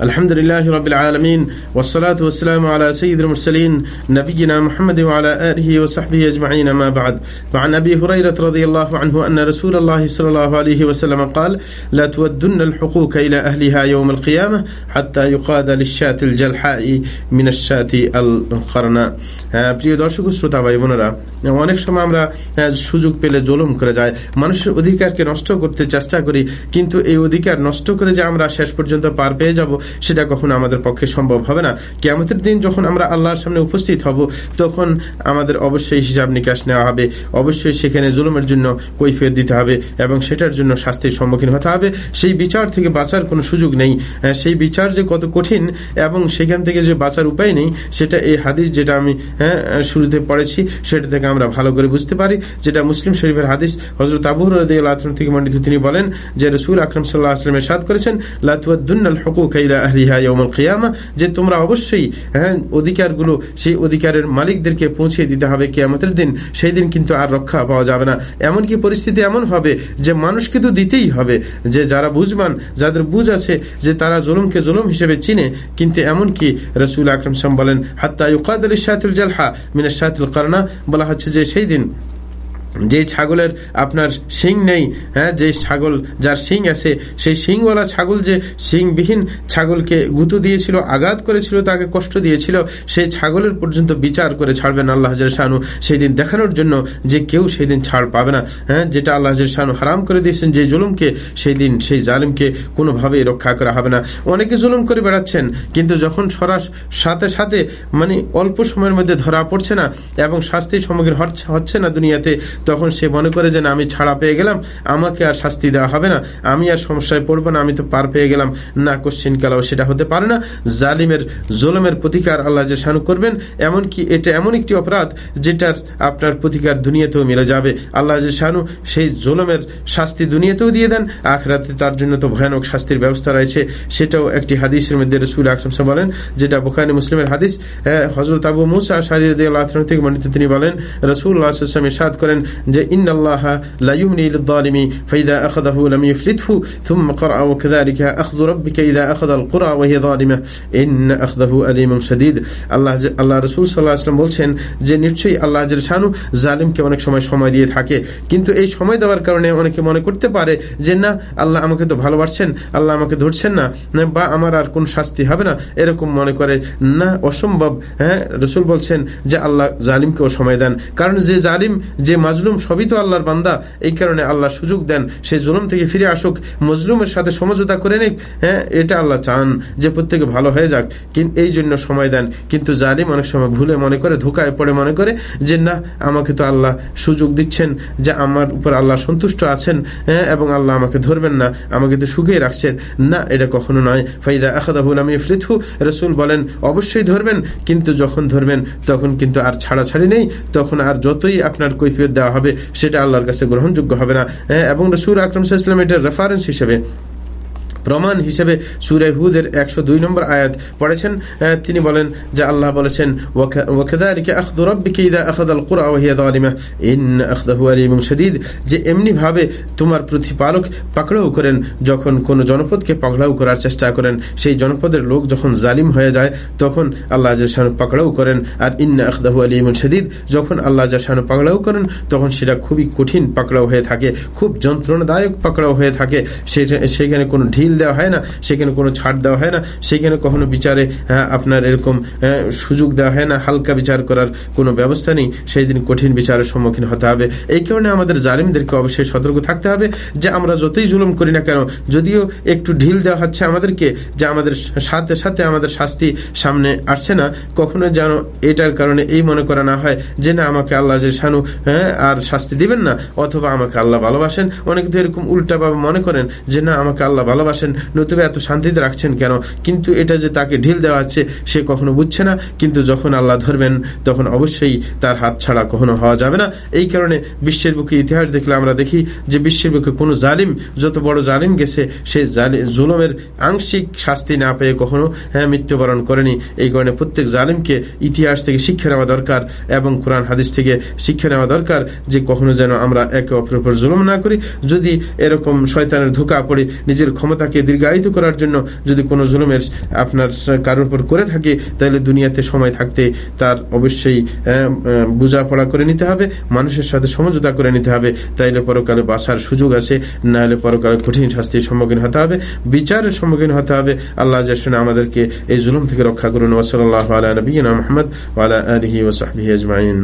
الحمد لله رب العالمين والصلاة والسلام على سيد المرسلين نبينا محمد وعلى آله وصحبه أجمعين ما بعد فعن أبي هريرة رضي الله عنه أن رسول الله صلى الله عليه وسلم قال لا تودن الحقوق إلى أهلها يوم القيامة حتى يقاد للشاة الجلحاء من الشاة القرناء প্রিয় দর্শক শ্রোতা ভাই বোনেরা অনেক সময় আমরা সুযোগ পেলে জুলুম করে যায় মানুষের অধিকারকে নষ্ট করতে চেষ্টা করি কিন্তু এই অধিকার নষ্ট করে যে আমরা শেষ পর্যন্ত পার পেয়ে যাব সেটা কখনো আমাদের পক্ষে সম্ভব হবে না। কেমতের দিন যখন আমরা আল্লাহর সামনে উপস্থিত হব, তখন আমাদের অবশ্যই হিসাব নিকাশ নেওয়া হবে। অবশ্যই সেখানে জুলুমের জন্য কৈফিয়ত দিতে হবে এবং সেটার জন্য শাস্তির সম্মুখীন হতে হবে। সেই বিচার থেকে বাঁচার কোনো সুযোগ নেই। সেই বিচার যে কত কঠিন এবং সেখান থেকে যে বাঁচার উপায় নেই, সেটা এই হাদিস যেটা আমি হ্যাঁ শুরুতে পড়েছি, সেটা থেকে আমরা ভালো করে বুঝতে পারি। যেটা মুসলিম শরীফের হাদিস হজরত আবুর থেকে মন্ডিত তিনি বলেন যে রসুল আকরম সাল্লাহ আসলামের সাদ করেছেন লাতুয়াদ্দুন্নাল হকুক ইলা যে তোমরা অবশ্যই হ্যাঁ অধিকারগুলো, সেই অধিকারের মালিকদেরকে পৌঁছে দিতে হবে কিয়ামতের দিন, সেই দিন কিন্তু আর রক্ষা পাওয়া যাবে না। এমনকি পরিস্থিতি এমন হবে যে মানুষকে তো দিতেই হবে, যে যারা বুঝবান, যাদের বুঝ আছে, যে তারা জুলুমকে জুলুম হিসেবে চিনে, কিন্তু এমনকি রসুল আকরম সাম বলেন, হাত্তা ইউকাদ আলী শাহিল জালহা মিনা শাহিল কারনা বলা হচ্ছে যে সেই দিন যে ছাগলের আপনার শিং নেই হ্যাঁ যে ছাগল, যার শিং আছে, সেই শিংওয়ালা ছাগল যে শিংবিহীন ছাগলকে গুঁতো দিয়েছিল, আঘাত করেছিল, তাকে কষ্ট দিয়েছিল, সেই ছাগলের পর্যন্ত বিচার করে ছাড়বেন আল্লাহ শাহানু। সেই দিন দেখানোর জন্য যে কেউ সেই দিন ছাড় পাবে না হ্যাঁ যেটা আল্লাহ শাহানু হারাম করে দিয়েছেন, যে জুলুমকে সেই দিন সেই জালিমকে কোনোভাবেই রক্ষা করা হবে না। অনেকে জুলুম করে বেড়াচ্ছেন, কিন্তু যখন সরাস সাথে সাথে মানে অল্প সময়ের মধ্যে ধরা পড়ছে না, এবং শাস্তির সম্মুখীন হচ্ছে না দুনিয়াতে তখন সে মনে করে যে আমি ছাড়া পেয়ে গেলাম, আমাকে আর শাস্তি দেওয়া হবে না, আমি আর সমস্যায় পড়ব না, আমি তো পার পেয়ে গেলাম। না কোশ্চিন কালাও সেটা হতে পারে না। জালিমের জোলমের প্রতিকার আল্লাহ যে শানু করবেন, এমনকি এটা এমন একটি অপরাধ যেটার আপনার প্রতিকার দুনিয়াতেও মিলে যাবে। আল্লাহ যে শানু সেই জোলমের শাস্তি দুনিয়াতেও দিয়ে দেন, আখরাতে তার জন্য তো ভয়ানক শাস্তির ব্যবস্থা রয়েছে। সেটাও একটি হাদিসের মধ্যে রসুল আকরম বলেন, যেটা বোখানি মুসলিমের হাদিস হজরত আবু মুসা শারির থেকে মনিত তিনি বলেন রসুল সাদ করেন যে বলছেন যে, নিশ্চয়ই আল্লাহ জালিমকে অনেক সময় সময় দিয়ে থাকে। কিন্তু এই সময় দেওয়ার কারণে অনেকে মনে করতে পারে যে, না, আল্লাহ আমাকে তো ভালোবাসছেন, আল্লাহ আমাকে ধরছেন না বা আমার আর কোন শাস্তি হবে না। এরকম মনে করে, না, অসম্ভব। হ্যাঁ রসুল বলছেন যে, আল্লাহ জালিমকেও সময় দেন। কারণ যে জালিম, যে মাজলুম সবই তো আল্লাহর বান্দা। এই কারণে আল্লাহ সুযোগ দেন, সে জুলুম থেকে ফিরে আসুক, মজলুমের সাথে সমঝোতা করে নিক হ্যাঁ এটা আল্লাহ চান যে প্রত্যেকে ভালো হয়ে যাক। কিন্তু এই জন্য সময় দেন। কিন্তু জালিম অনেক সময় ভুলে মনে করে, ধোকায় পড়ে মনে করে যে, না, আমাকে তো আল্লাহ সুযোগ দিচ্ছেন যে আমার উপর আল্লাহ সন্তুষ্ট আছেন হ্যাঁ এবং আল্লাহ আমাকে ধরবেন না, আমাকে তো সুখেই রাখছেন। না, এটা কখনো নয়। ফাইদা আখাদাহুল আমি ফ্রিথু রসুল বলেন, অবশ্যই ধরবেন, কিন্তু যখন ধরবেন, তখন কিন্তু আর ছাড়াছাড়ি নেই, তখন আর যতই আপনার কৈফিয়ত দেওয়া হবে সেটা আল্লাহর কাছে গ্রহণযোগ্য হবে না। হ্যাঁ, এবং রসুর আকরম সাল্লাম এটার রেফারেন্স হিসেবে প্রমাণ হিসেবে সুরে হুদের একশো দুই নম্বর আয়াত পড়েছেন। তিনি বলেন, যে আল্লাহ বলেছেন যে এমনি ভাবে তোমার প্রতিপালক পাকড়াও করেন, যখন কোন জনপদকে পাকড়াও করার চেষ্টা করেন, সেই জনপদের লোক যখন জালিম হয়ে যায়, তখন আল্লাহ জাহানু পাকড়াও করেন। আর ইন্না আখদাহু আলিমুন শদীদ। যখন আল্লাহ জাহানু পাকড়াও করেন, তখন সেটা খুবই কঠিন পাকড়াও হয়ে থাকে, খুব যন্ত্রণাদায়ক পাকড়াও হয়ে থাকে। সেখানে কোনো ঢিল দেওয়া হয় না, সেখানে কোনো ছাড় দেওয়া হয় না, সেখানে কখনো বিচারে আপনার এরকম সুযোগ দেওয়া হয় না, হালকা বিচার করার কোনো ব্যবস্থা নেই, সেই দিন কঠিন বিচারের সম্মুখীন হতে হবে। এই কারণে আমাদের জালিমদেরকে অবশ্যই সতর্ক থাকতে হবে যে আমরা যতই জুলুম করি না কেন, যদিও একটু ঢিল দেওয়া হচ্ছে আমাদেরকে, যে আমাদের সাথে সাথে আমাদের শাস্তি সামনে আসছে না, কখনো যেন এটার কারণে এই মনে করা না হয় যে না, আমাকে আল্লাহ যে শানু হ্যাঁ আর শাস্তি দিবেন না, অথবা আমাকে আল্লাহ ভালোবাসেন। অনেকে তো এরকম উল্টা মনে করেন যে না, আমাকে আল্লাহ ভালোবাসেন। ভালোবাসেন নতুবা এত শান্তিতে রাখছেন কেন? কিন্তু এটা যে তাকে ঢিল দেওয়া হচ্ছে সে কখনো বুঝছে না। কিন্তু যখন আল্লাহ ধরবেন, তখন অবশ্যই তার হাত ছাড়া কখনো হওয়া যাবে না। এই কারণে বিশ্বের বুকে ইতিহাস দেখলে আমরা দেখি যে বিশ্বের বুকে কোনো জালিম, যত বড় জালিম গেছে, সে জুলমের আংশিক শাস্তি না পেয়ে কখনো হ্যাঁ মৃত্যুবরণ করেনি। এই কারণে প্রত্যেক জালিমকে ইতিহাস থেকে শিক্ষা নেওয়া দরকার এবং কোরআন, হাদিস থেকে শিক্ষা নেওয়া দরকার যে কখনো যেন আমরা একে অপরের উপর জুলম না করি। যদি এরকম শয়তানের ধোকা পড়ে, নিজের ক্ষমতাকে দীর্ঘায়িত করার জন্য যদি কোনো জুলুমের আপনার কারোর উপর করে থাকে, তাহলে দুনিয়াতে সময় থাকতে তার অবশ্যই বোঝাপড়া করে নিতে হবে, মানুষের সাথে সমঝোতা করে নিতে হবে, তাইলে পরকালে বাসার সুযোগ আছে না হলে পরকালে কঠিন শাস্তির সম্মুখীন হতে হবে, বিচারের সম্মুখীন হতে হবে। আল্লাহ জাসনে আমাদেরকে এই জুলুম থেকে রক্ষা করুন। ওসল আল্লাহ আলা নবীনা মোহাম্মদ ওয়ালা আলহি ওসাহি আজমাইন।